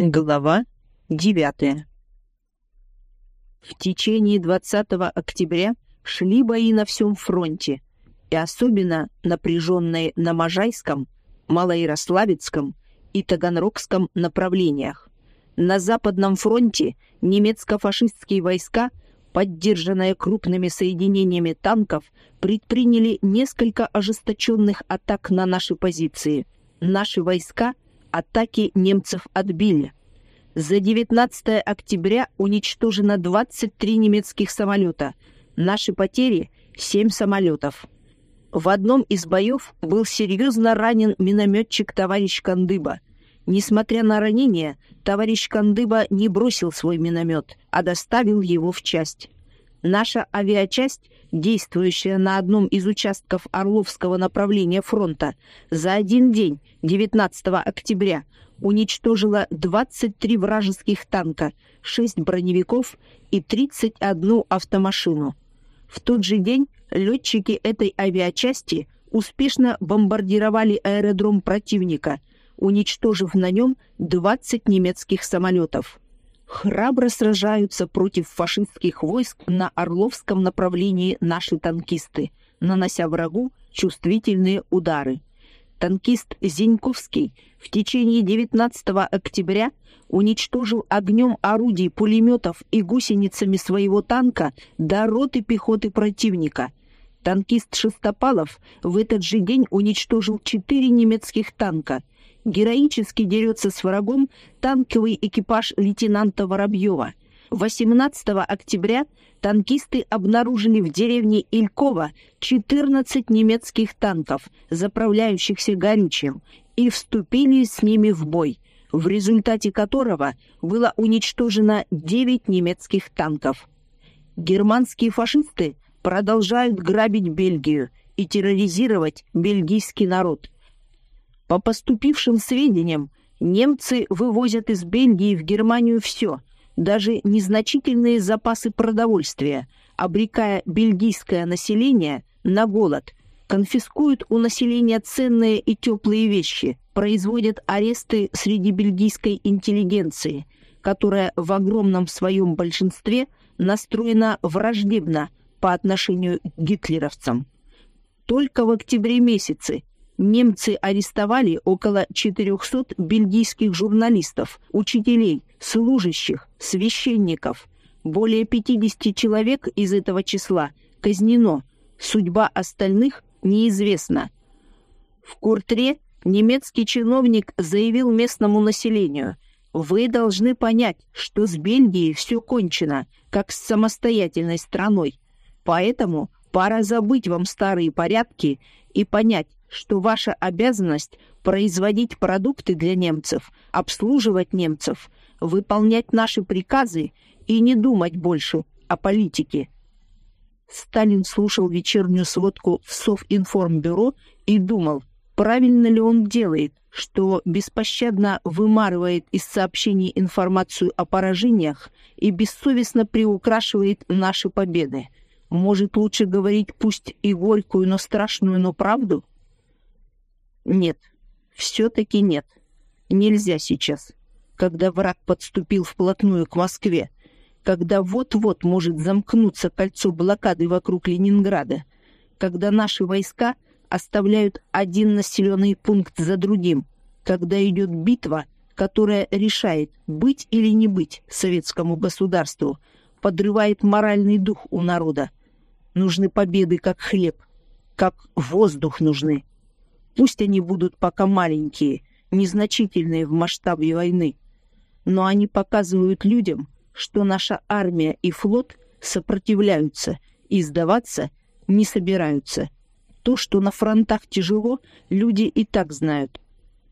Глава 9. В течение 20 октября шли бои на всем фронте, и особенно напряженные на Можайском, Малоярославецком и Таганрогском направлениях. На Западном фронте немецко-фашистские войска, поддержанные крупными соединениями танков, предприняли несколько ожесточенных атак на наши позиции. Наши войска – атаки немцев отбили. За 19 октября уничтожено 23 немецких самолета. Наши потери – 7 самолетов. В одном из боев был серьезно ранен минометчик товарищ Кандыба. Несмотря на ранение, товарищ Кандыба не бросил свой миномет, а доставил его в часть. Наша авиачасть, действующая на одном из участков Орловского направления фронта, за один день, 19 октября, уничтожила 23 вражеских танка, 6 броневиков и 31 автомашину. В тот же день летчики этой авиачасти успешно бомбардировали аэродром противника, уничтожив на нем 20 немецких самолетов храбро сражаются против фашистских войск на Орловском направлении наши танкисты, нанося врагу чувствительные удары. Танкист Зиньковский в течение 19 октября уничтожил огнем орудий, пулеметов и гусеницами своего танка до роты пехоты противника. Танкист Шестопалов в этот же день уничтожил четыре немецких танка – героически дерется с врагом танковый экипаж лейтенанта Воробьева. 18 октября танкисты обнаружили в деревне Илькова 14 немецких танков, заправляющихся горючим, и вступили с ними в бой, в результате которого было уничтожено 9 немецких танков. Германские фашисты продолжают грабить Бельгию и терроризировать бельгийский народ – по поступившим сведениям, немцы вывозят из Бельгии в Германию все, даже незначительные запасы продовольствия, обрекая бельгийское население на голод, конфискуют у населения ценные и теплые вещи, производят аресты среди бельгийской интеллигенции, которая в огромном своем большинстве настроена враждебно по отношению к гитлеровцам. Только в октябре месяце немцы арестовали около 400 бельгийских журналистов, учителей, служащих, священников. Более 50 человек из этого числа казнено. Судьба остальных неизвестна. В Куртре немецкий чиновник заявил местному населению – вы должны понять, что с Бельгией все кончено, как с самостоятельной страной. Поэтому пора забыть вам старые порядки и понять, что ваша обязанность производить продукты для немцев, обслуживать немцев, выполнять наши приказы и не думать больше о политике. Сталин слушал вечернюю сводку в Совинформбюро и думал, правильно ли он делает, что беспощадно вымарывает из сообщений информацию о поражениях и бессовестно приукрашивает наши победы. Может, лучше говорить пусть и горькую, но страшную, но правду? Нет, все-таки нет. Нельзя сейчас, когда враг подступил вплотную к Москве, когда вот-вот может замкнуться кольцо блокады вокруг Ленинграда, когда наши войска оставляют один населенный пункт за другим, когда идет битва, которая решает, быть или не быть советскому государству, подрывает моральный дух у народа. Нужны победы, как хлеб, как воздух нужны. Пусть они будут пока маленькие, незначительные в масштабе войны, но они показывают людям, что наша армия и флот сопротивляются и сдаваться не собираются. То, что на фронтах тяжело, люди и так знают.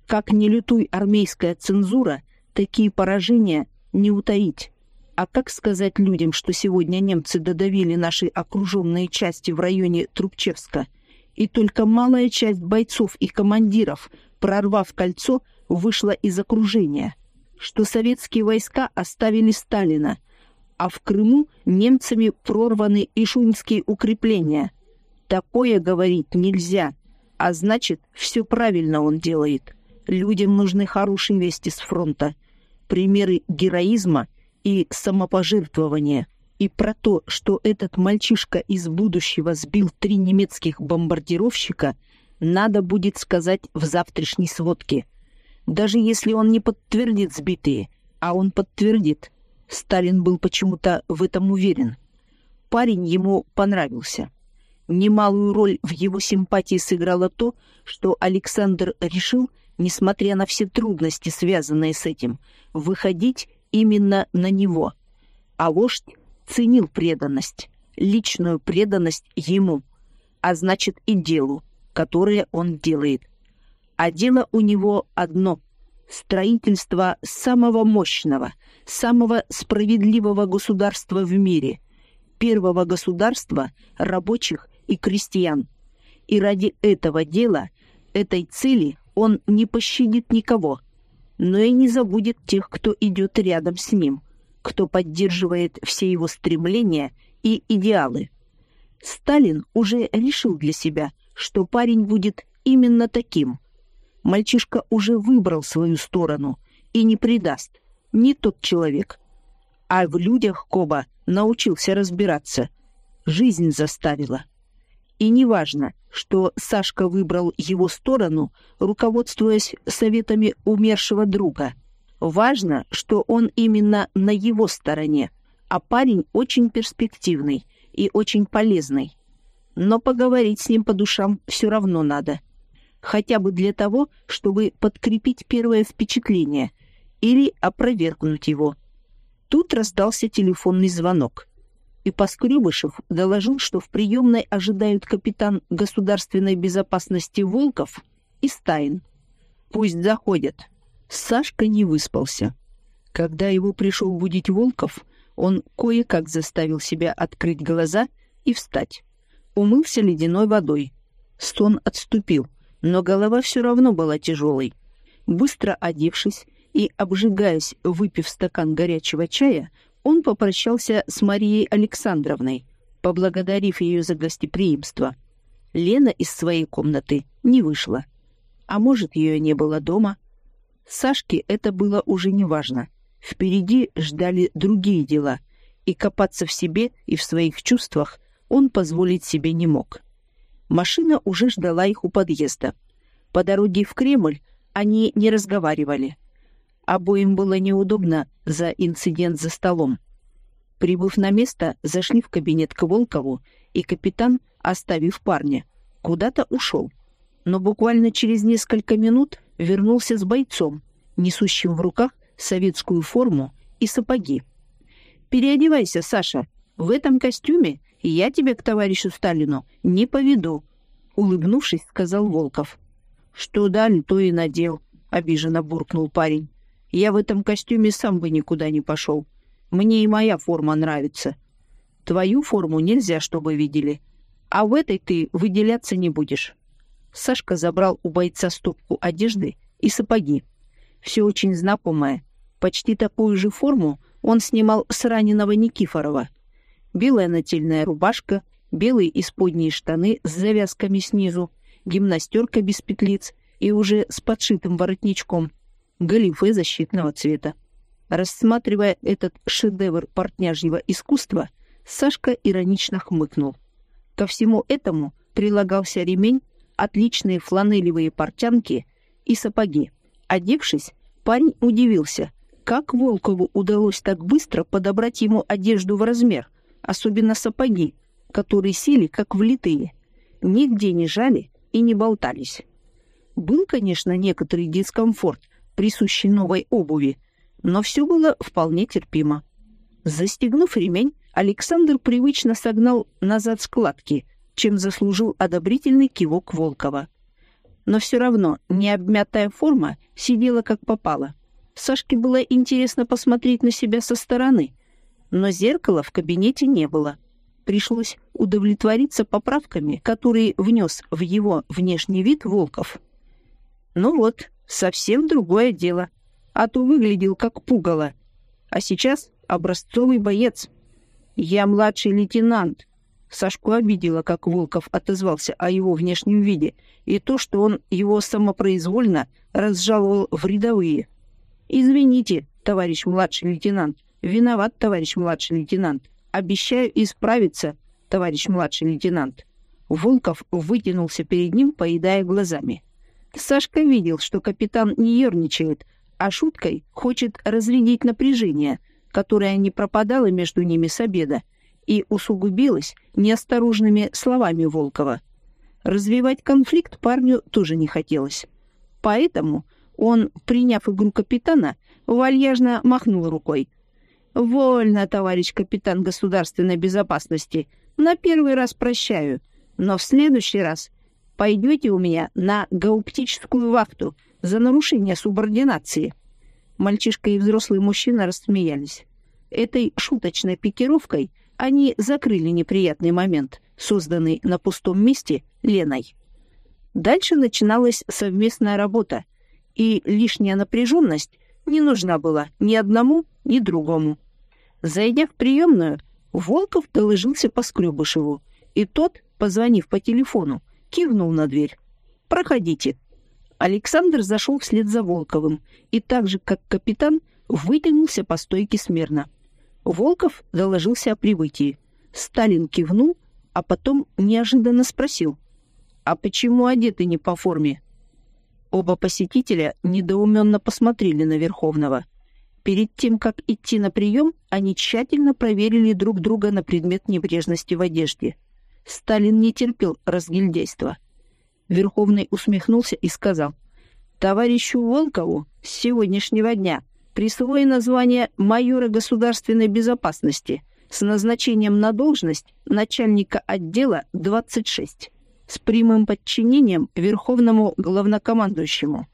Как не лютуй армейская цензура, такие поражения не утаить. А как сказать людям, что сегодня немцы додавили наши окруженные части в районе Трубчевска – и только малая часть бойцов и командиров, прорвав кольцо, вышла из окружения, что советские войска оставили Сталина, а в Крыму немцами прорваны ишуньские укрепления. Такое говорить нельзя, а значит, все правильно он делает. Людям нужны хорошие вести с фронта. примеры героизма и самопожертвования, и про то, что этот мальчишка из будущего сбил три немецких бомбардировщика, надо будет сказать в завтрашней сводке. Даже если он не подтвердит сбитые, а он подтвердит. Сталин был почему-то в этом уверен. Парень ему понравился. Немалую роль в его симпатии сыграло то, что Александр решил, несмотря на все трудности, связанные с этим, выходить именно на него. А вождь ценил преданность, личную преданность ему, а значит и делу, которое он делает. А дело у него одно — строительство самого мощного, самого справедливого государства в мире, первого государства рабочих и крестьян. И ради этого дела, этой цели он не пощадит никого, но и не забудет тех, кто идет рядом с ним, кто поддерживает все его стремления и идеалы. Сталин уже решил для себя, что парень будет именно таким. Мальчишка уже выбрал свою сторону и не предаст. Не тот человек. А в людях Коба научился разбираться. Жизнь заставила. И неважно, что Сашка выбрал его сторону, руководствуясь советами умершего друга. Важно, что он именно на его стороне, а парень очень перспективный и очень полезный. Но поговорить с ним по душам все равно надо. Хотя бы для того, чтобы подкрепить первое впечатление или опровергнуть его. Тут раздался телефонный звонок и Поскребышев доложил, что в приемной ожидают капитан государственной безопасности Волков и Стайн. Пусть заходят. Сашка не выспался. Когда его пришел будить Волков, он кое-как заставил себя открыть глаза и встать. Умылся ледяной водой. Сон отступил, но голова все равно была тяжелой. Быстро одевшись и обжигаясь, выпив стакан горячего чая, он попрощался с Марией Александровной, поблагодарив ее за гостеприимство. Лена из своей комнаты не вышла. А может, ее не было дома? Сашке это было уже неважно. Впереди ждали другие дела, и копаться в себе и в своих чувствах он позволить себе не мог. Машина уже ждала их у подъезда. По дороге в Кремль они не разговаривали — Обоим было неудобно за инцидент за столом. Прибыв на место, зашли в кабинет к Волкову, и капитан, оставив парня, куда-то ушел. Но буквально через несколько минут вернулся с бойцом, несущим в руках советскую форму и сапоги. «Переодевайся, Саша. В этом костюме я тебя к товарищу Сталину не поведу», — улыбнувшись, сказал Волков. «Что дали, то и надел», — обиженно буркнул парень. Я в этом костюме сам бы никуда не пошел. Мне и моя форма нравится. Твою форму нельзя, чтобы видели. А в этой ты выделяться не будешь. Сашка забрал у бойца стопку одежды и сапоги. Все очень знакомое. Почти такую же форму он снимал с раненого Никифорова. Белая нательная рубашка, белые исподние штаны с завязками снизу, гимнастерка без петлиц и уже с подшитым воротничком — галифе защитного цвета. Рассматривая этот шедевр портняжьего искусства, Сашка иронично хмыкнул. Ко всему этому прилагался ремень, отличные фланелевые портянки и сапоги. Одевшись, парень удивился, как Волкову удалось так быстро подобрать ему одежду в размер, особенно сапоги, которые сели как влитые, нигде не жали и не болтались. Был, конечно, некоторый дискомфорт — присущей новой обуви, но все было вполне терпимо. Застегнув ремень, Александр привычно согнал назад складки, чем заслужил одобрительный кивок Волкова. Но все равно необмятая форма сидела как попало. Сашке было интересно посмотреть на себя со стороны, но зеркала в кабинете не было. Пришлось удовлетвориться поправками, которые внес в его внешний вид Волков. Ну вот, совсем другое дело. А то выглядел как пугало. А сейчас образцовый боец. Я младший лейтенант. Сашку обидела, как Волков отозвался о его внешнем виде, и то, что он его самопроизвольно разжаловал в рядовые. «Извините, товарищ младший лейтенант. Виноват, товарищ младший лейтенант. Обещаю исправиться, товарищ младший лейтенант. Волков вытянулся перед ним, поедая глазами. Сашка видел, что капитан не ерничает, а шуткой хочет разрядить напряжение, которое не пропадало между ними с обеда, и усугубилось неосторожными словами Волкова. Развивать конфликт парню тоже не хотелось. Поэтому он, приняв игру капитана, вальяжно махнул рукой. «Вольно, товарищ капитан государственной безопасности. На первый раз прощаю, но в следующий раз пойдете у меня на гауптическую вахту за нарушение субординации». Мальчишка и взрослый мужчина рассмеялись. Этой шуточной пикировкой они закрыли неприятный момент, созданный на пустом месте Леной. Дальше начиналась совместная работа, и лишняя напряженность не нужна была ни одному, ни другому. Зайдя в приемную, Волков доложился по Скребышеву, и тот, позвонив по телефону, кивнул на дверь. «Проходите». Александр зашел вслед за Волковым и так же, как капитан, вытянулся по стойке смирно. Волков доложился о прибытии. Сталин кивнул, а потом неожиданно спросил. «А почему одеты не по форме?» Оба посетителя недоуменно посмотрели на Верховного. Перед тем, как идти на прием, они тщательно проверили друг друга на предмет небрежности в одежде. Сталин не терпел разгильдейства. Верховный усмехнулся и сказал, «Товарищу Волкову с сегодняшнего дня присвоено звание майора государственной безопасности с назначением на должность начальника отдела 26 с прямым подчинением Верховному главнокомандующему.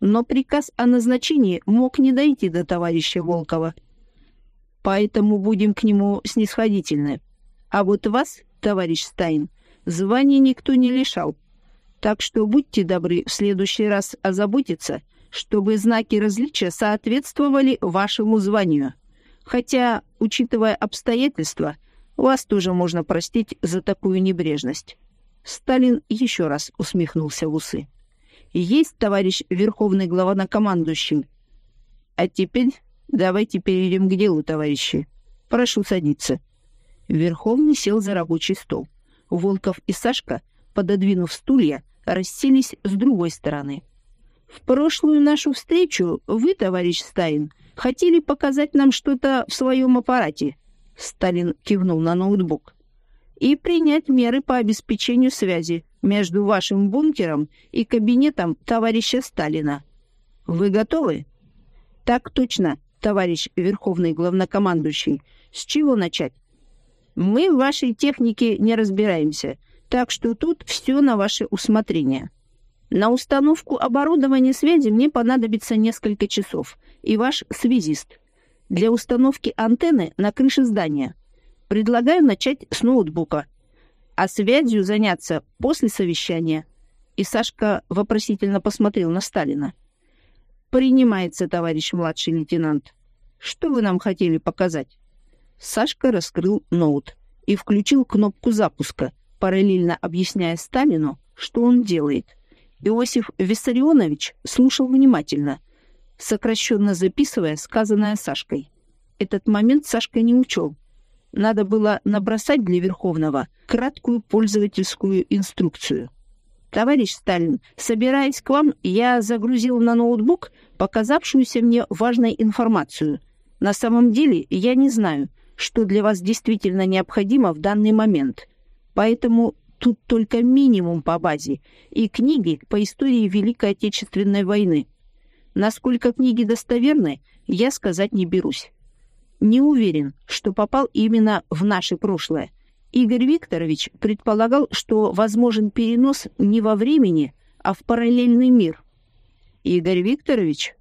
Но приказ о назначении мог не дойти до товарища Волкова. Поэтому будем к нему снисходительны. А вот вас, товарищ Стайн, звания никто не лишал. Так что будьте добры в следующий раз озаботиться, чтобы знаки различия соответствовали вашему званию. Хотя, учитывая обстоятельства, вас тоже можно простить за такую небрежность. Сталин еще раз усмехнулся в усы. «Есть, товарищ Верховный Главнокомандующий. А теперь давайте перейдем к делу, товарищи. Прошу садиться». Верховный сел за рабочий стол. Волков и Сашка, пододвинув стулья, расселись с другой стороны. «В прошлую нашу встречу вы, товарищ Сталин, хотели показать нам что-то в своем аппарате». Сталин кивнул на ноутбук и принять меры по обеспечению связи между вашим бункером и кабинетом товарища Сталина. Вы готовы? Так точно, товарищ Верховный Главнокомандующий. С чего начать? Мы в вашей технике не разбираемся, так что тут все на ваше усмотрение. На установку оборудования связи мне понадобится несколько часов, и ваш связист. Для установки антенны на крыше здания – Предлагаю начать с ноутбука, а связью заняться после совещания. И Сашка вопросительно посмотрел на Сталина. «Принимается, товарищ младший лейтенант. Что вы нам хотели показать?» Сашка раскрыл ноут и включил кнопку запуска, параллельно объясняя Сталину, что он делает. Иосиф Виссарионович слушал внимательно, сокращенно записывая сказанное Сашкой. Этот момент Сашка не учел, надо было набросать для Верховного краткую пользовательскую инструкцию. «Товарищ Сталин, собираясь к вам, я загрузил на ноутбук показавшуюся мне важной информацию. На самом деле я не знаю, что для вас действительно необходимо в данный момент. Поэтому тут только минимум по базе и книги по истории Великой Отечественной войны. Насколько книги достоверны, я сказать не берусь не уверен, что попал именно в наше прошлое. Игорь Викторович предполагал, что возможен перенос не во времени, а в параллельный мир. Игорь Викторович?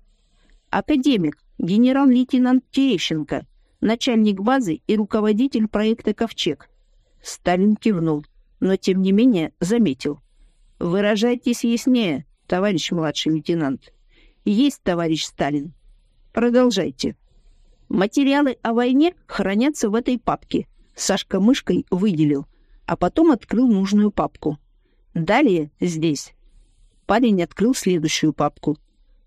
Академик, генерал-лейтенант Терещенко, начальник базы и руководитель проекта «Ковчег». Сталин кивнул, но тем не менее заметил. «Выражайтесь яснее, товарищ младший лейтенант». «Есть, товарищ Сталин». «Продолжайте». Материалы о войне хранятся в этой папке. Сашка мышкой выделил, а потом открыл нужную папку. Далее здесь. Парень открыл следующую папку.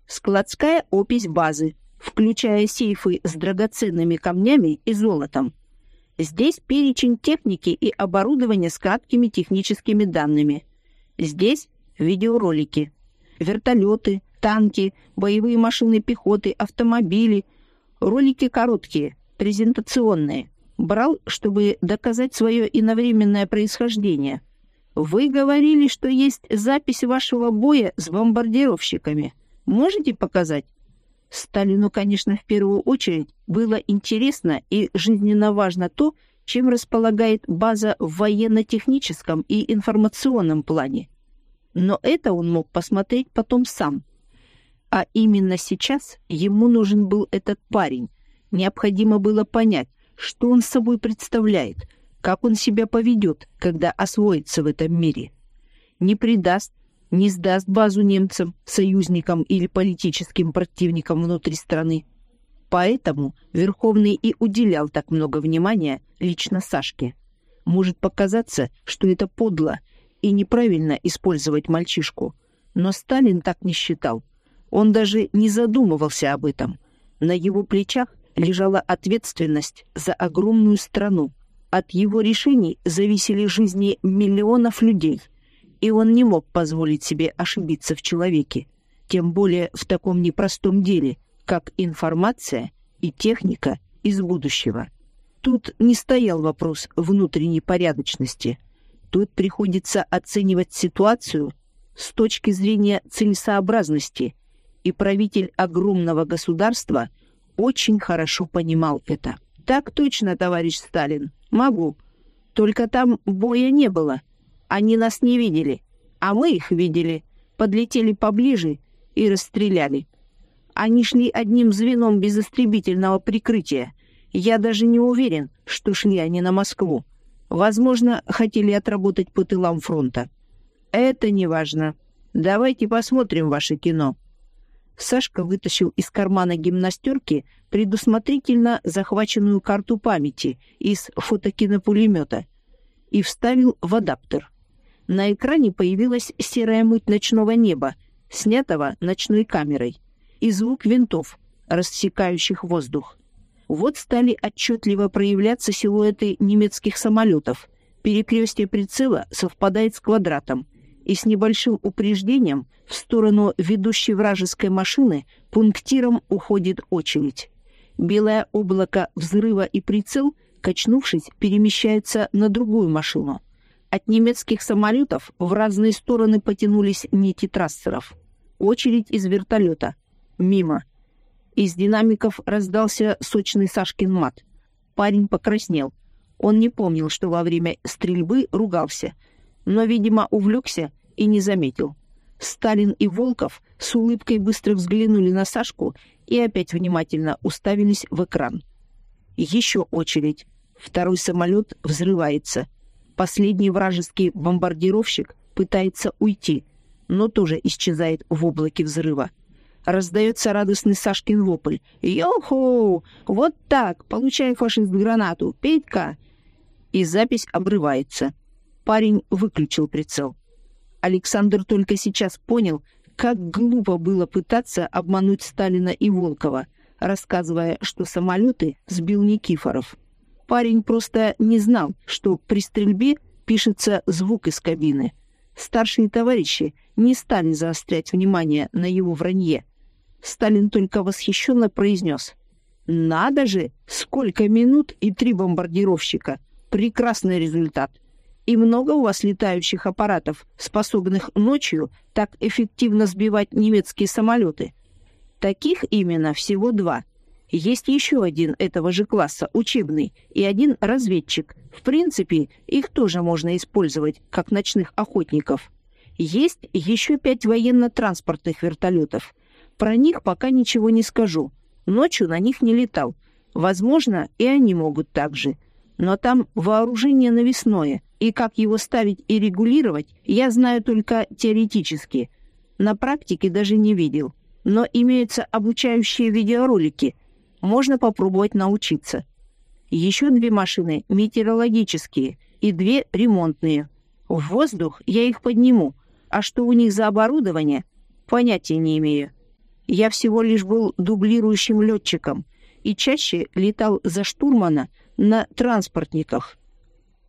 Складская опись базы. включая сейфы с драгоценными камнями и золотом. Здесь перечень техники и оборудования с краткими техническими данными. Здесь видеоролики, вертолеты, танки, боевые машины пехоты, автомобили. Ролики короткие, презентационные. Брал, чтобы доказать свое иновременное происхождение. Вы говорили, что есть запись вашего боя с бомбардировщиками. Можете показать? Сталину, конечно, в первую очередь было интересно и жизненно важно то, чем располагает база в военно-техническом и информационном плане. Но это он мог посмотреть потом сам. А именно сейчас ему нужен был этот парень. Необходимо было понять, что он собой представляет, как он себя поведет, когда освоится в этом мире. Не предаст, не сдаст базу немцам, союзникам или политическим противникам внутри страны. Поэтому Верховный и уделял так много внимания лично Сашке. Может показаться, что это подло и неправильно использовать мальчишку, но Сталин так не считал. Он даже не задумывался об этом. На его плечах лежала ответственность за огромную страну. От его решений зависели жизни миллионов людей – и он не мог позволить себе ошибиться в человеке, тем более в таком непростом деле, как информация и техника из будущего. Тут не стоял вопрос внутренней порядочности. Тут приходится оценивать ситуацию с точки зрения целесообразности, и правитель огромного государства очень хорошо понимал это. «Так точно, товарищ Сталин, могу. Только там боя не было, они нас не видели, а мы их видели, подлетели поближе и расстреляли. Они шли одним звеном без истребительного прикрытия. Я даже не уверен, что шли они на Москву. Возможно, хотели отработать по тылам фронта. Это не важно. Давайте посмотрим ваше кино. Сашка вытащил из кармана гимнастерки предусмотрительно захваченную карту памяти из фотокинопулемета и вставил в адаптер. На экране появилась серая муть ночного неба, снятого ночной камерой, и звук винтов, рассекающих воздух. Вот стали отчетливо проявляться силуэты немецких самолетов. Перекрестие прицела совпадает с квадратом, и с небольшим упреждением в сторону ведущей вражеской машины пунктиром уходит очередь. Белое облако взрыва и прицел, качнувшись, перемещается на другую машину. От немецких самолетов в разные стороны потянулись нити трассеров. Очередь из вертолета. Мимо. Из динамиков раздался сочный Сашкин мат. Парень покраснел. Он не помнил, что во время стрельбы ругался, но, видимо, увлекся и не заметил. Сталин и Волков с улыбкой быстро взглянули на Сашку и опять внимательно уставились в экран. Еще очередь. Второй самолет взрывается. Последний вражеский бомбардировщик пытается уйти, но тоже исчезает в облаке взрыва. Раздается радостный Сашкин вопль. «Йо-хоу! Вот так! Получай, фашист, гранату! Петька!» И запись обрывается. Парень выключил прицел. Александр только сейчас понял, как глупо было пытаться обмануть Сталина и Волкова, рассказывая, что самолеты сбил Никифоров. Парень просто не знал, что при стрельбе пишется звук из кабины. Старшие товарищи не стали заострять внимание на его вранье. Сталин только восхищенно произнес. «Надо же! Сколько минут и три бомбардировщика! Прекрасный результат! И много у вас летающих аппаратов, способных ночью так эффективно сбивать немецкие самолеты? Таких именно всего два — есть еще один этого же класса, учебный, и один разведчик. В принципе, их тоже можно использовать, как ночных охотников. Есть еще пять военно-транспортных вертолетов. Про них пока ничего не скажу. Ночью на них не летал. Возможно, и они могут так же. Но там вооружение навесное, и как его ставить и регулировать, я знаю только теоретически. На практике даже не видел. Но имеются обучающие видеоролики – можно попробовать научиться. Еще две машины метеорологические и две ремонтные. В воздух я их подниму, а что у них за оборудование, понятия не имею. Я всего лишь был дублирующим летчиком и чаще летал за штурмана на транспортниках.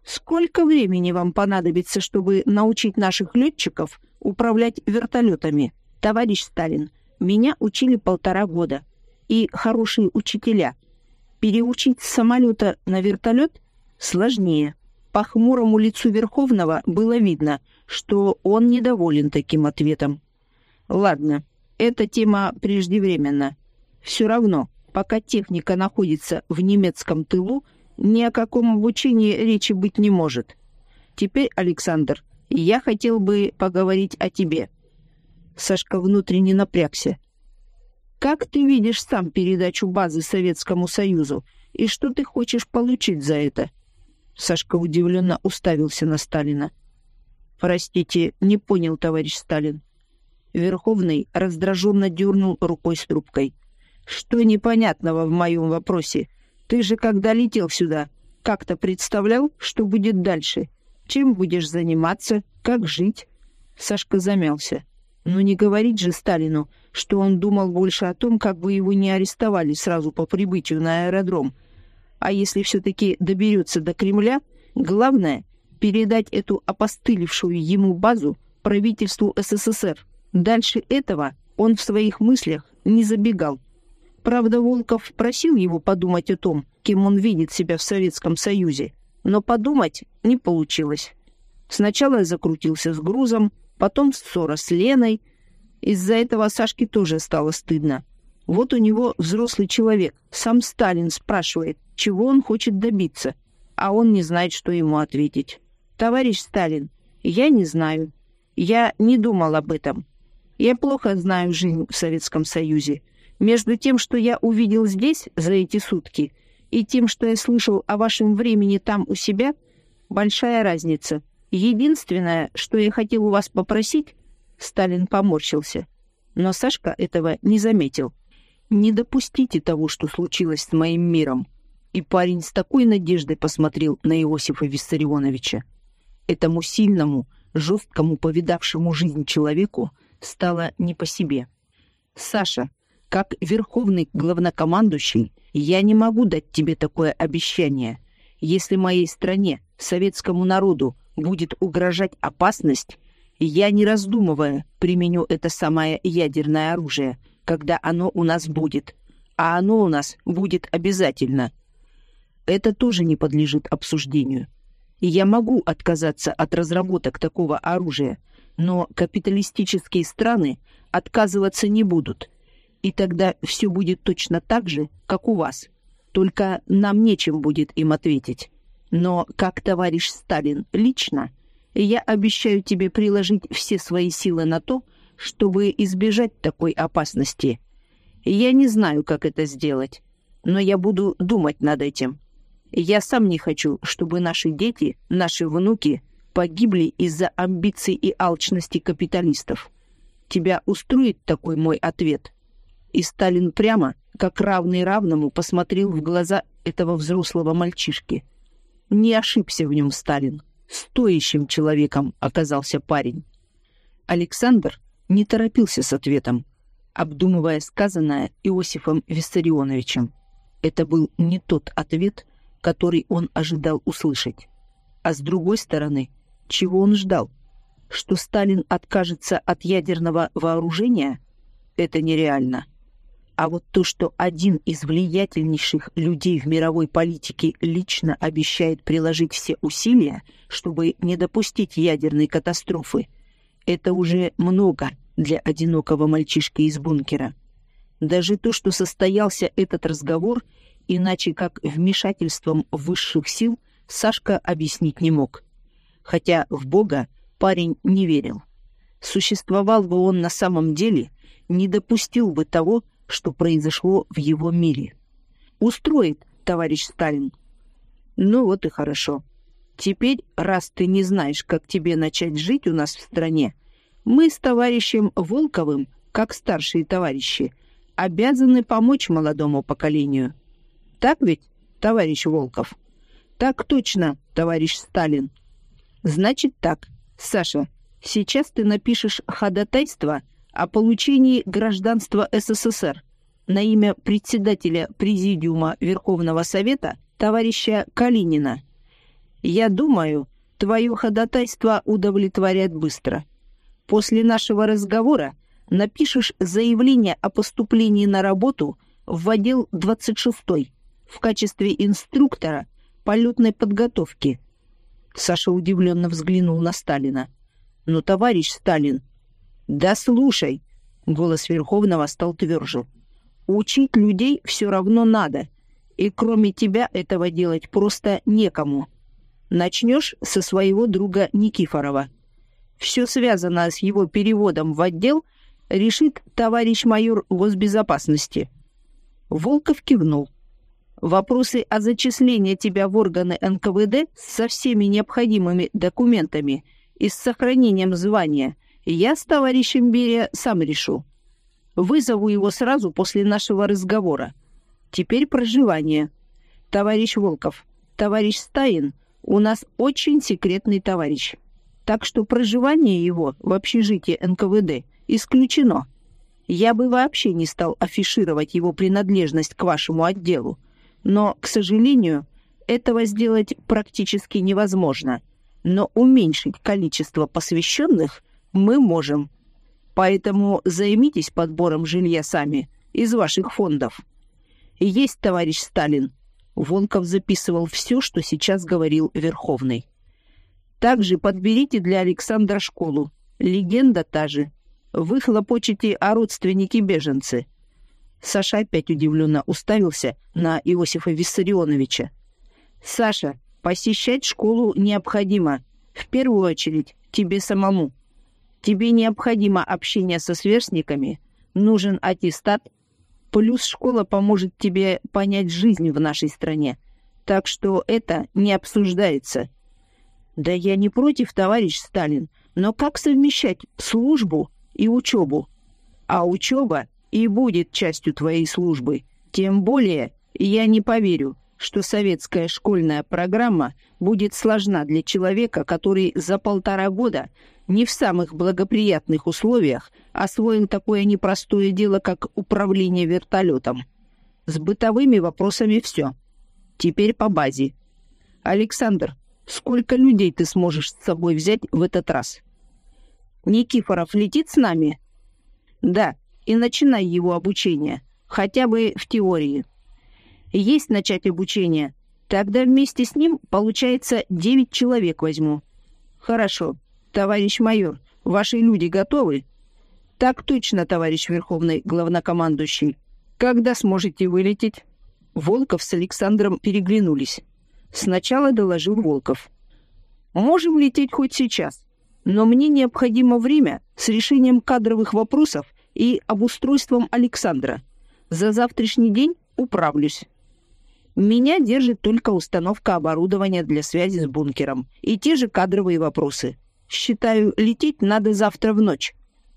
Сколько времени вам понадобится, чтобы научить наших летчиков управлять вертолетами? Товарищ Сталин, меня учили полтора года. И хорошие учителя. Переучить самолета на вертолет сложнее. По хмурому лицу Верховного было видно, что он недоволен таким ответом. Ладно, эта тема преждевременна. Все равно, пока техника находится в немецком тылу, ни о каком обучении речи быть не может. Теперь, Александр, я хотел бы поговорить о тебе. Сашка внутренне напрягся. Как ты видишь сам передачу базы Советскому Союзу, и что ты хочешь получить за это? Сашка удивленно уставился на Сталина. Простите, не понял, товарищ Сталин. Верховный раздраженно дернул рукой с трубкой. Что непонятного в моем вопросе? Ты же, когда летел сюда, как-то представлял, что будет дальше? Чем будешь заниматься? Как жить?» Сашка замялся. Но не говорить же Сталину, что он думал больше о том, как бы его не арестовали сразу по прибытию на аэродром. А если все-таки доберется до Кремля, главное — передать эту опостылевшую ему базу правительству СССР. Дальше этого он в своих мыслях не забегал. Правда, Волков просил его подумать о том, кем он видит себя в Советском Союзе, но подумать не получилось. Сначала закрутился с грузом, потом ссора с Леной. Из-за этого Сашке тоже стало стыдно. Вот у него взрослый человек, сам Сталин спрашивает, чего он хочет добиться, а он не знает, что ему ответить. «Товарищ Сталин, я не знаю. Я не думал об этом. Я плохо знаю жизнь в Советском Союзе. Между тем, что я увидел здесь за эти сутки, и тем, что я слышал о вашем времени там у себя, большая разница. Единственное, что я хотел у вас попросить, Сталин поморщился, но Сашка этого не заметил. Не допустите того, что случилось с моим миром. И парень с такой надеждой посмотрел на Иосифа Виссарионовича. Этому сильному, жесткому, повидавшему жизнь человеку стало не по себе. «Саша, как верховный главнокомандующий, я не могу дать тебе такое обещание. Если моей стране, советскому народу, будет угрожать опасность, я, не раздумывая, применю это самое ядерное оружие, когда оно у нас будет. А оно у нас будет обязательно. Это тоже не подлежит обсуждению. Я могу отказаться от разработок такого оружия, но капиталистические страны отказываться не будут. И тогда все будет точно так же, как у вас. Только нам нечем будет им ответить. Но, как товарищ Сталин лично, я обещаю тебе приложить все свои силы на то, чтобы избежать такой опасности. Я не знаю, как это сделать, но я буду думать над этим. Я сам не хочу, чтобы наши дети, наши внуки погибли из-за амбиций и алчности капиталистов. Тебя устроит такой мой ответ?» И Сталин прямо, как равный равному, посмотрел в глаза этого взрослого мальчишки. Не ошибся в нем Сталин. Стоящим человеком оказался парень. Александр не торопился с ответом, обдумывая сказанное Иосифом Виссарионовичем. Это был не тот ответ, который он ожидал услышать. А с другой стороны, чего он ждал? Что Сталин откажется от ядерного вооружения? Это нереально. А вот то, что один из влиятельнейших людей в мировой политике лично обещает приложить все усилия, чтобы не допустить ядерной катастрофы, это уже много для одинокого мальчишки из бункера. Даже то, что состоялся этот разговор, иначе как вмешательством высших сил, Сашка объяснить не мог хотя в Бога парень не верил. Существовал бы он на самом деле, не допустил бы того, что произошло в его мире. Устроит, товарищ Сталин. Ну вот и хорошо. Теперь, раз ты не знаешь, как тебе начать жить у нас в стране, мы с товарищем Волковым, как старшие товарищи, обязаны помочь молодому поколению. Так ведь, товарищ Волков? Так точно, товарищ Сталин. Значит так, Саша, сейчас ты напишешь ходатайство о получении гражданства СССР на имя председателя Президиума Верховного Совета товарища Калинина. Я думаю, твое ходатайство удовлетворят быстро. После нашего разговора напишешь заявление о поступлении на работу в отдел 26 в качестве инструктора полетной подготовки. Саша удивленно взглянул на Сталина. «Ну, товарищ Сталин...» «Да слушай!» — голос Верховного стал тверже. «Учить людей все равно надо, и кроме тебя этого делать просто некому. Начнешь со своего друга Никифорова. Все связано с его переводом в отдел решит товарищ майор госбезопасности». Волков кивнул. Вопросы о зачислении тебя в органы НКВД со всеми необходимыми документами и с сохранением звания я с товарищем Берия сам решу. Вызову его сразу после нашего разговора. Теперь проживание. Товарищ Волков, товарищ Стаин у нас очень секретный товарищ. Так что проживание его в общежитии НКВД исключено. Я бы вообще не стал афишировать его принадлежность к вашему отделу, но, к сожалению, этого сделать практически невозможно. Но уменьшить количество посвященных мы можем. Поэтому займитесь подбором жилья сами из ваших фондов. Есть, товарищ Сталин. Волков записывал все, что сейчас говорил Верховный. Также подберите для Александра школу. Легенда та же. Вы хлопочете о родственнике беженцы. Саша опять удивленно уставился на Иосифа Виссарионовича. «Саша, посещать школу необходимо. В первую очередь тебе самому. Тебе необходимо общение со сверстниками, нужен аттестат, плюс школа поможет тебе понять жизнь в нашей стране. Так что это не обсуждается». «Да я не против, товарищ Сталин, но как совмещать службу и учебу? А учеба и будет частью твоей службы. Тем более я не поверю, что советская школьная программа будет сложна для человека, который за полтора года не в самых благоприятных условиях освоил такое непростое дело, как управление вертолетом. С бытовыми вопросами все. Теперь по базе. Александр, сколько людей ты сможешь с собой взять в этот раз? Никифоров летит с нами? Да, и начинай его обучение, хотя бы в теории. Есть начать обучение, тогда вместе с ним, получается, девять человек возьму. Хорошо. Товарищ майор, ваши люди готовы? Так точно, товарищ Верховный Главнокомандующий. Когда сможете вылететь? Волков с Александром переглянулись. Сначала доложил Волков. Можем лететь хоть сейчас, но мне необходимо время с решением кадровых вопросов и обустройством Александра. За завтрашний день управлюсь. Меня держит только установка оборудования для связи с бункером и те же кадровые вопросы. Считаю, лететь надо завтра в ночь.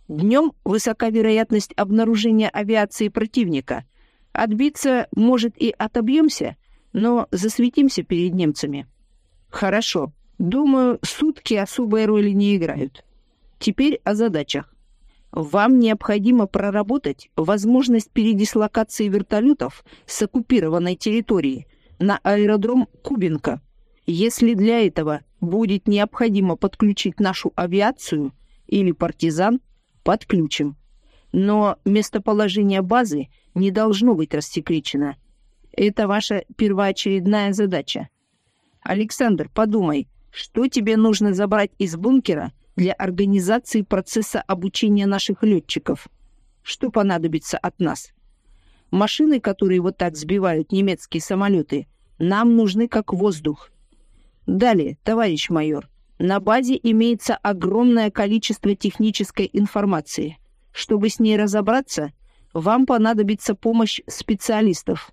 Днем высока вероятность обнаружения авиации противника. Отбиться, может, и отобьемся, но засветимся перед немцами. Хорошо. Думаю, сутки особой роли не играют. Теперь о задачах. Вам необходимо проработать возможность передислокации вертолетов с оккупированной территории на аэродром Кубинка. Если для этого будет необходимо подключить нашу авиацию или партизан, подключим. Но местоположение базы не должно быть рассекречено. Это ваша первоочередная задача. Александр, подумай, что тебе нужно забрать из бункера для организации процесса обучения наших летчиков. Что понадобится от нас? Машины, которые вот так сбивают немецкие самолеты, нам нужны как воздух. Далее, товарищ майор, на базе имеется огромное количество технической информации. Чтобы с ней разобраться, вам понадобится помощь специалистов.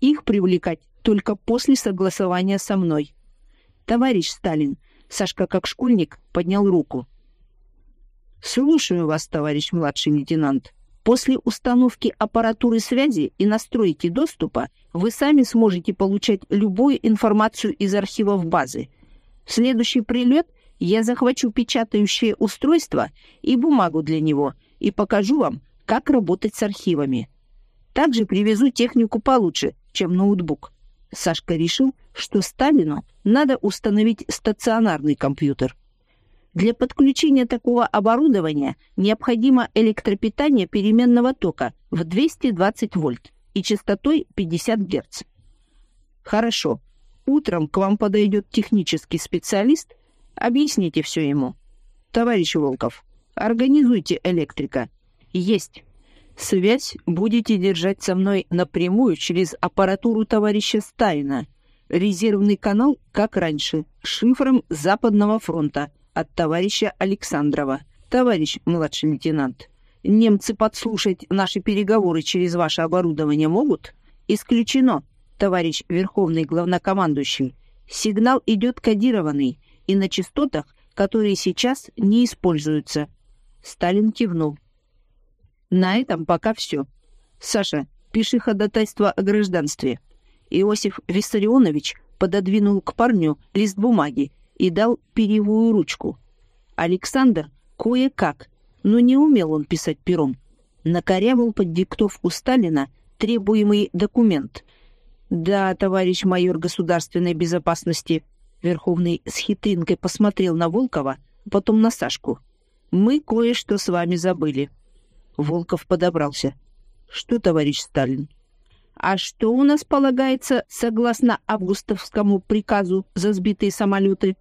Их привлекать только после согласования со мной. Товарищ Сталин, Сашка, как школьник, поднял руку. «Слушаю вас, товарищ младший лейтенант. После установки аппаратуры связи и настройки доступа вы сами сможете получать любую информацию из архивов базы. В следующий прилет я захвачу печатающее устройство и бумагу для него и покажу вам, как работать с архивами. Также привезу технику получше, чем ноутбук. Сашка решил, что Сталину надо установить стационарный компьютер. Для подключения такого оборудования необходимо электропитание переменного тока в 220 вольт и частотой 50 Гц. Хорошо. Утром к вам подойдет технический специалист. Объясните все ему. Товарищ Волков, организуйте электрика. Есть. Связь будете держать со мной напрямую через аппаратуру товарища Сталина. Резервный канал, как раньше, шифром Западного фронта от товарища Александрова. Товарищ младший лейтенант, немцы подслушать наши переговоры через ваше оборудование могут? Исключено, товарищ верховный главнокомандующий. Сигнал идет кодированный и на частотах, которые сейчас не используются. Сталин кивнул. На этом пока все. Саша, пиши ходатайство о гражданстве. Иосиф Виссарионович пододвинул к парню лист бумаги и дал перьевую ручку. Александр кое-как, но не умел он писать пером. Накорябал под диктовку Сталина требуемый документ. «Да, товарищ майор государственной безопасности», Верховный с хитринкой посмотрел на Волкова, потом на Сашку. «Мы кое-что с вами забыли». Волков подобрался. «Что, товарищ Сталин?» «А что у нас полагается, согласно августовскому приказу за сбитые самолеты?»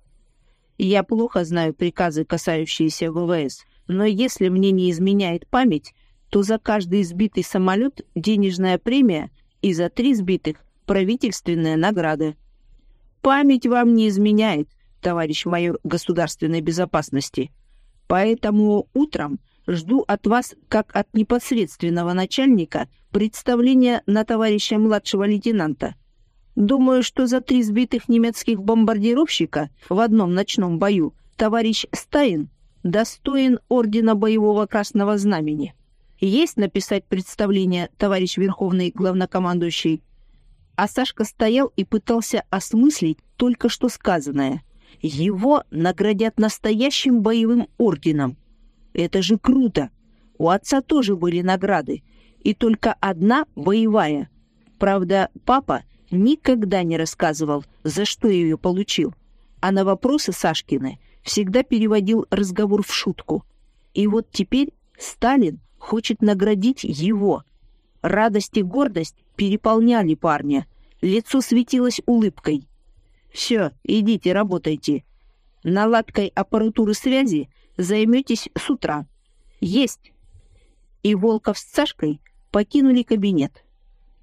«Я плохо знаю приказы, касающиеся ВВС, но если мне не изменяет память, то за каждый сбитый самолет денежная премия и за три сбитых правительственная награда». «Память вам не изменяет, товарищ майор государственной безопасности. Поэтому утром Жду от вас, как от непосредственного начальника, представления на товарища младшего лейтенанта. Думаю, что за три сбитых немецких бомбардировщика в одном ночном бою товарищ Стайн достоин ордена боевого красного знамени. Есть написать представление, товарищ Верховный Главнокомандующий? А Сашка стоял и пытался осмыслить только что сказанное. Его наградят настоящим боевым орденом — это же круто! У отца тоже были награды, и только одна боевая. Правда, папа никогда не рассказывал, за что ее получил, а на вопросы Сашкины всегда переводил разговор в шутку. И вот теперь Сталин хочет наградить его. Радость и гордость переполняли парня, лицо светилось улыбкой. «Все, идите, работайте. Наладкой аппаратуры связи займетесь с утра. Есть. И Волков с Сашкой покинули кабинет.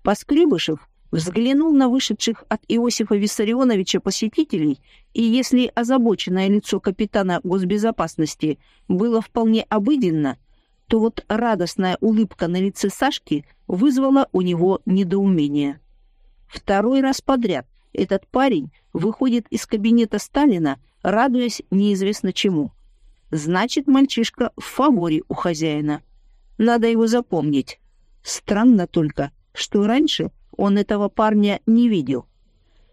Поскребышев взглянул на вышедших от Иосифа Виссарионовича посетителей, и если озабоченное лицо капитана госбезопасности было вполне обыденно, то вот радостная улыбка на лице Сашки вызвала у него недоумение. Второй раз подряд этот парень выходит из кабинета Сталина, радуясь неизвестно чему. Значит, мальчишка в фаворе у хозяина. Надо его запомнить. Странно только, что раньше он этого парня не видел.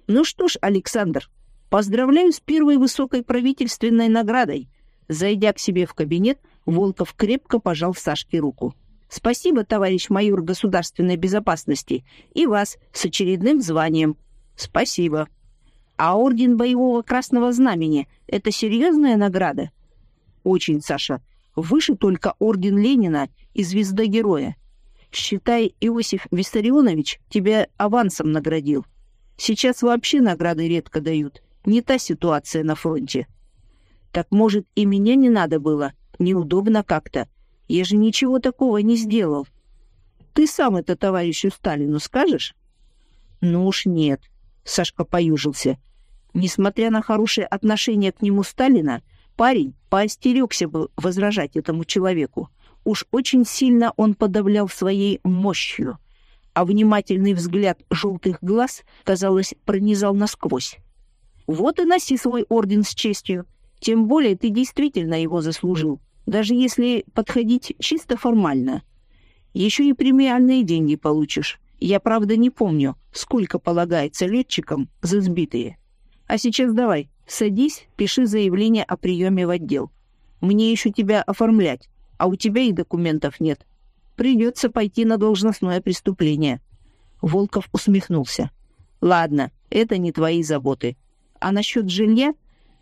Ну что ж, Александр, поздравляю с первой высокой правительственной наградой. Зайдя к себе в кабинет, Волков крепко пожал Сашке руку. Спасибо, товарищ майор государственной безопасности, и вас с очередным званием. Спасибо. А орден боевого красного знамени — это серьезная награда? Очень, Саша. Выше только орден Ленина и звезда героя. Считай, Иосиф Виссарионович тебя авансом наградил. Сейчас вообще награды редко дают. Не та ситуация на фронте. Так, может, и меня не надо было? Неудобно как-то. Я же ничего такого не сделал. Ты сам это товарищу Сталину скажешь? Ну уж нет. Сашка поюжился. Несмотря на хорошее отношение к нему Сталина, Парень поостерегся бы возражать этому человеку. Уж очень сильно он подавлял своей мощью, а внимательный взгляд желтых глаз, казалось, пронизал насквозь. Вот и носи свой орден с честью. Тем более ты действительно его заслужил, даже если подходить чисто формально. Еще и премиальные деньги получишь. Я, правда, не помню, сколько полагается летчикам за сбитые. А сейчас давай, Садись, пиши заявление о приеме в отдел. Мне еще тебя оформлять, а у тебя и документов нет. Придется пойти на должностное преступление». Волков усмехнулся. «Ладно, это не твои заботы. А насчет жилья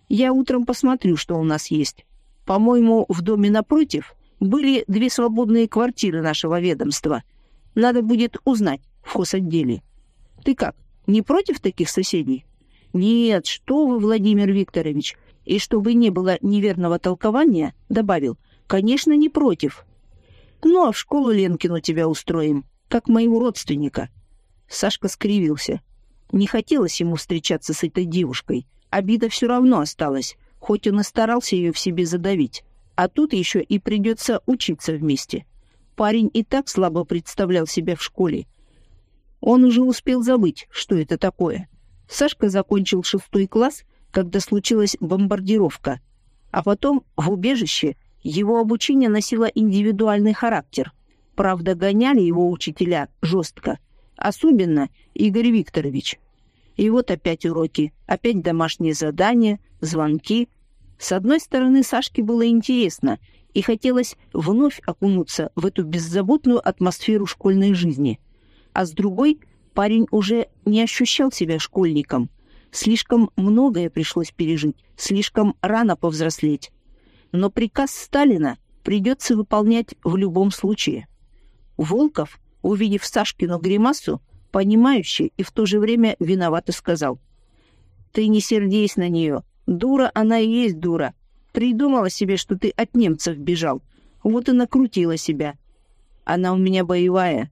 я утром посмотрю, что у нас есть. По-моему, в доме напротив были две свободные квартиры нашего ведомства. Надо будет узнать в хозотделе. Ты как, не против таких соседей? Нет, что вы, Владимир Викторович. И чтобы не было неверного толкования, добавил, конечно, не против. Ну, а в школу Ленкину тебя устроим, как моего родственника. Сашка скривился. Не хотелось ему встречаться с этой девушкой. Обида все равно осталась, хоть он и старался ее в себе задавить. А тут еще и придется учиться вместе. Парень и так слабо представлял себя в школе. Он уже успел забыть, что это такое. Сашка закончил шестой класс, когда случилась бомбардировка. А потом в убежище его обучение носило индивидуальный характер. Правда, гоняли его учителя жестко — Особенно Игорь Викторович. И вот опять уроки, опять домашние задания, звонки. С одной стороны, Сашке было интересно, и хотелось вновь окунуться в эту беззаботную атмосферу школьной жизни. А с другой, парень уже не ощущал себя школьником. Слишком многое пришлось пережить, слишком рано повзрослеть. Но приказ Сталина придется выполнять в любом случае. Волков увидев Сашкину гримасу, понимающий и в то же время виновато сказал. «Ты не сердись на нее. Дура она и есть дура. Придумала себе, что ты от немцев бежал. Вот и накрутила себя. Она у меня боевая.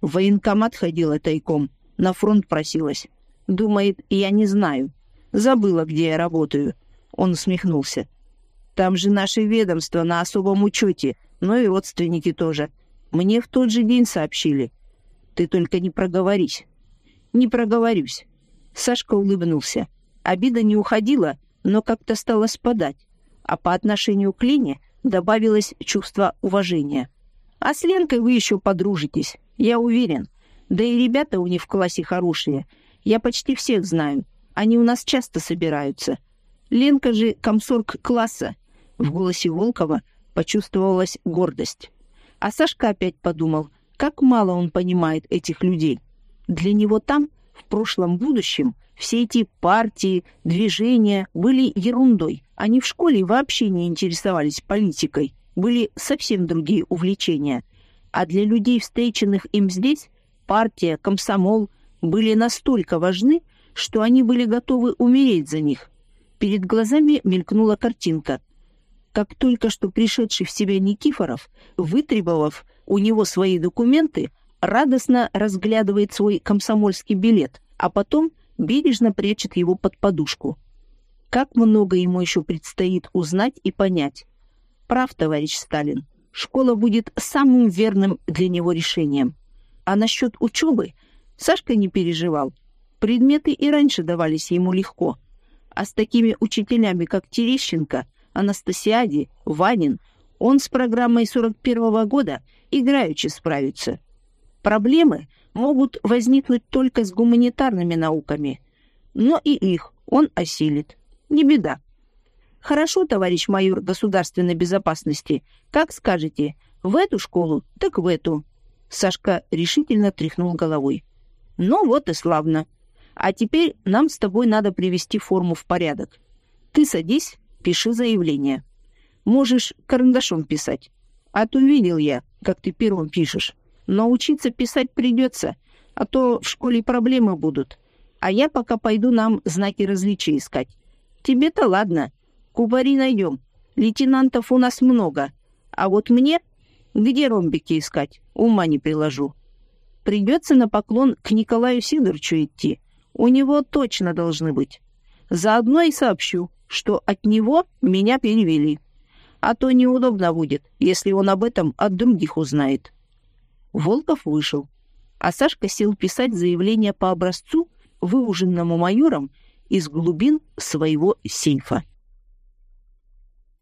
В военкомат ходила тайком, на фронт просилась. Думает, я не знаю. Забыла, где я работаю». Он усмехнулся. «Там же наше ведомство на особом учете, но и родственники тоже. Мне в тот же день сообщили. Ты только не проговорись. Не проговорюсь. Сашка улыбнулся. Обида не уходила, но как-то стала спадать. А по отношению к Лене добавилось чувство уважения. А с Ленкой вы еще подружитесь, я уверен. Да и ребята у них в классе хорошие. Я почти всех знаю. Они у нас часто собираются. Ленка же комсорг класса. В голосе Волкова почувствовалась гордость. А Сашка опять подумал, как мало он понимает этих людей. Для него там, в прошлом будущем, все эти партии, движения были ерундой. Они в школе вообще не интересовались политикой, были совсем другие увлечения. А для людей, встреченных им здесь, партия, комсомол были настолько важны, что они были готовы умереть за них. Перед глазами мелькнула картинка как только что пришедший в себя Никифоров, вытребовав у него свои документы, радостно разглядывает свой комсомольский билет, а потом бережно прячет его под подушку. Как много ему еще предстоит узнать и понять. Прав, товарищ Сталин, школа будет самым верным для него решением. А насчет учебы Сашка не переживал. Предметы и раньше давались ему легко. А с такими учителями, как Терещенко – Анастасиади, Ванин, он с программой 41-го года играючи справится. Проблемы могут возникнуть только с гуманитарными науками, но и их он осилит. Не беда. Хорошо, товарищ майор государственной безопасности, как скажете, в эту школу, так в эту. Сашка решительно тряхнул головой. Ну вот и славно. А теперь нам с тобой надо привести форму в порядок. Ты садись, пиши заявление. Можешь карандашом писать. А то видел я, как ты первым пишешь. Но учиться писать придется, а то в школе проблемы будут. А я пока пойду нам знаки различия искать. Тебе-то ладно. Кубари найдем. Лейтенантов у нас много. А вот мне где ромбики искать? Ума не приложу. Придется на поклон к Николаю Сидоровичу идти. У него точно должны быть. Заодно и сообщу, что от него меня перевели. А то неудобно будет, если он об этом от других узнает. Волков вышел, а Сашка сел писать заявление по образцу, выуженному майором из глубин своего сейфа.